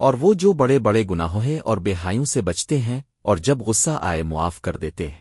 اور وہ جو بڑے بڑے گناہوں ہیں اور بے حایوں سے بچتے ہیں اور جب غصہ آئے معاف کر دیتے ہیں۔